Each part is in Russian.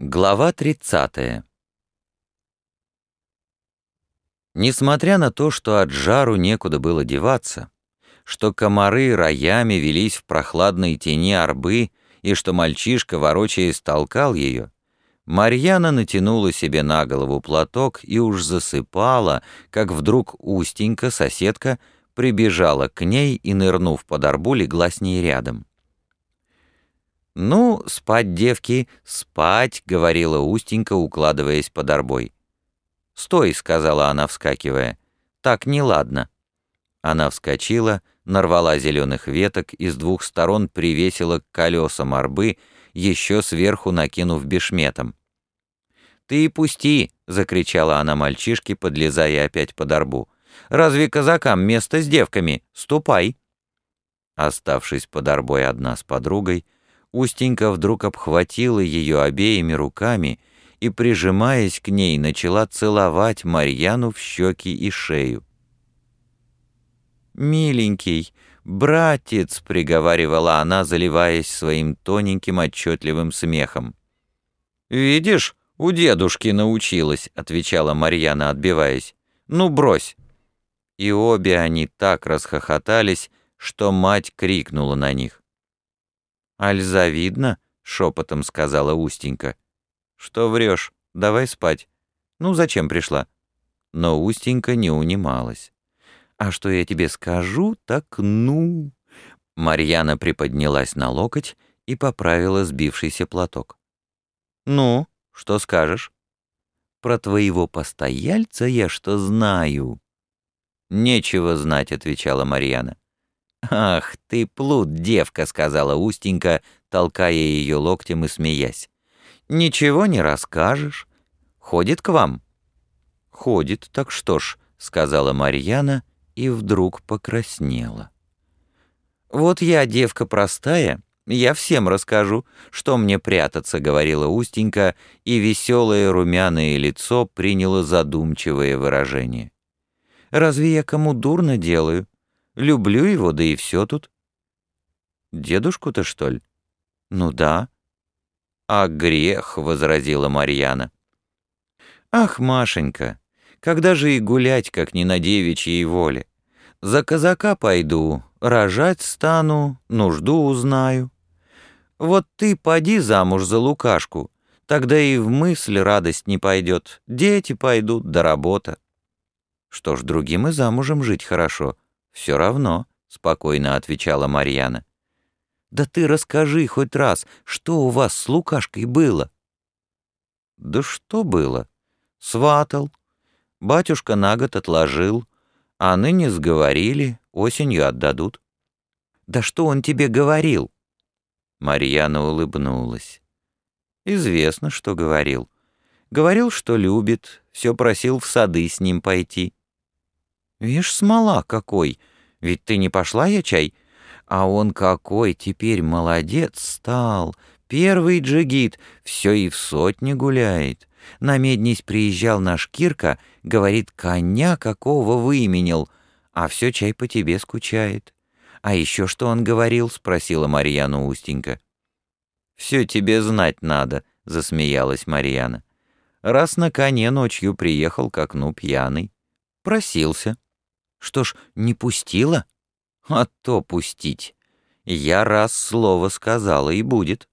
Глава 30. Несмотря на то, что от жару некуда было деваться, что комары роями велись в прохладной тени арбы и что мальчишка, ворочаясь, толкал ее, Марьяна натянула себе на голову платок и уж засыпала, как вдруг Устенька, соседка, прибежала к ней и, нырнув под арбу, легла с ней рядом. «Ну, спать, девки, спать», — говорила Устенька, укладываясь под арбой. «Стой», — сказала она, вскакивая. «Так неладно». Она вскочила, нарвала зеленых веток и с двух сторон привесила к колесам арбы, еще сверху накинув бешметом. «Ты и пусти!» — закричала она мальчишке, подлезая опять под арбу. «Разве казакам место с девками? Ступай!» Оставшись под арбой одна с подругой, Устенька вдруг обхватила ее обеими руками и, прижимаясь к ней, начала целовать Марьяну в щеки и шею. «Миленький, братец!» — приговаривала она, заливаясь своим тоненьким отчетливым смехом. «Видишь, у дедушки научилась», — отвечала Марьяна, отбиваясь. «Ну, брось!» И обе они так расхохотались, что мать крикнула на них. «Аль завидно?» — шепотом сказала Устенька. «Что врешь? Давай спать. Ну, зачем пришла?» Но Устенька не унималась. «А что я тебе скажу, так ну...» Марьяна приподнялась на локоть и поправила сбившийся платок. «Ну, что скажешь?» «Про твоего постояльца я что знаю?» «Нечего знать», — отвечала Марьяна. «Ах, ты плут, девка», — сказала Устенька, толкая ее локтем и смеясь. «Ничего не расскажешь. Ходит к вам?» «Ходит, так что ж», — сказала Марьяна и вдруг покраснела. «Вот я девка простая, я всем расскажу, что мне прятаться», — говорила Устенька, и веселое румяное лицо приняло задумчивое выражение. «Разве я кому дурно делаю?» Люблю его, да и все тут. Дедушку-то, что ли? Ну да. А грех, — возразила Марьяна. Ах, Машенька, когда же и гулять, как не на девичьей воле? За казака пойду, рожать стану, нужду узнаю. Вот ты поди замуж за Лукашку, тогда и в мысль радость не пойдет, дети пойдут, да работа. Что ж, другим и замужем жить хорошо — «Все равно», — спокойно отвечала Марьяна. «Да ты расскажи хоть раз, что у вас с Лукашкой было?» «Да что было? Сватал. Батюшка на год отложил, а ныне сговорили, осенью отдадут». «Да что он тебе говорил?» Марьяна улыбнулась. «Известно, что говорил. Говорил, что любит, все просил в сады с ним пойти». «Вишь, смола какой! Ведь ты не пошла я чай? А он какой теперь молодец стал! Первый джигит, все и в сотне гуляет. На меднись приезжал наш Кирка, говорит, коня какого выменил, а все чай по тебе скучает. А еще что он говорил?» — спросила Марьяна Устенька. «Все тебе знать надо», — засмеялась Марьяна. «Раз на коне ночью приехал к окну пьяный. Просился». Что ж, не пустила? А то пустить. Я раз слово сказала, и будет.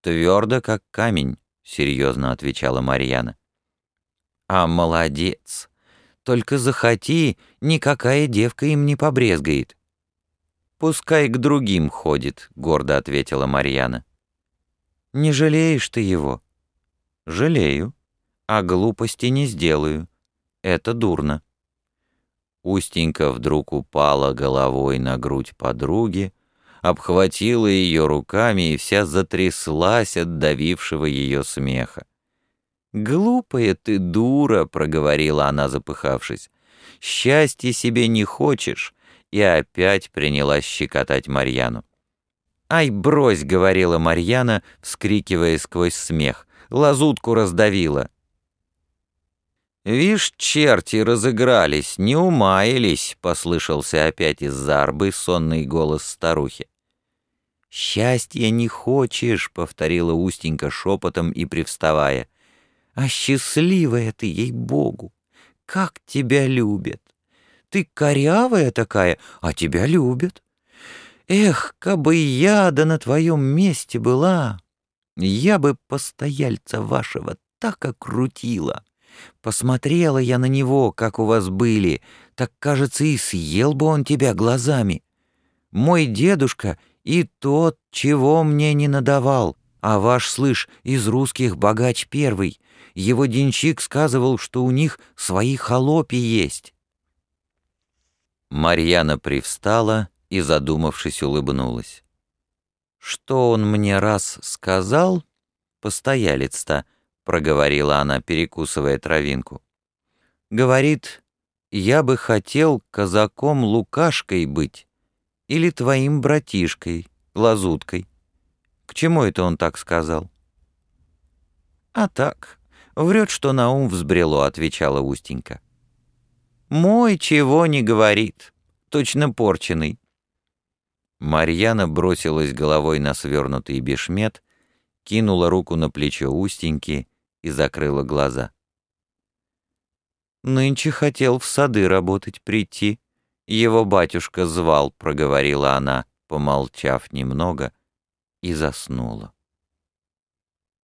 Твердо, как камень, серьезно отвечала Марьяна. А молодец. Только захоти, никакая девка им не побрезгает. «Пускай к другим ходит», — гордо ответила Марьяна. «Не жалеешь ты его?» «Жалею, а глупости не сделаю. Это дурно». Устенька вдруг упала головой на грудь подруги, обхватила ее руками и вся затряслась от давившего ее смеха. «Глупая ты дура», — проговорила она, запыхавшись. «Счастья себе не хочешь?» И опять принялась щекотать Марьяну. «Ай, брось!» — говорила Марьяна, вскрикивая сквозь смех. «Лазутку раздавила!» «Вишь, черти разыгрались, не умаялись», — послышался опять из-за арбы сонный голос старухи. «Счастья не хочешь», — повторила Устенька шепотом и привставая. «А счастливая ты, ей-богу! Как тебя любят! Ты корявая такая, а тебя любят! Эх, кабы я да на твоем месте была, я бы постояльца вашего так окрутила!» Посмотрела я на него, как у вас были, так, кажется, и съел бы он тебя глазами. Мой дедушка и тот, чего мне не надавал, а ваш, слышь, из русских богач первый. Его денщик сказывал, что у них свои холопи есть». Марьяна привстала и, задумавшись, улыбнулась. «Что он мне раз сказал, постоялец-то?» Проговорила она, перекусывая травинку. «Говорит, я бы хотел казаком Лукашкой быть или твоим братишкой, Лазуткой. К чему это он так сказал?» «А так, врет, что на ум взбрело», — отвечала Устенька. «Мой чего не говорит, точно порченый». Марьяна бросилась головой на свернутый бешмет, кинула руку на плечо Устеньки и закрыла глаза. «Нынче хотел в сады работать прийти. Его батюшка звал», — проговорила она, помолчав немного, и заснула.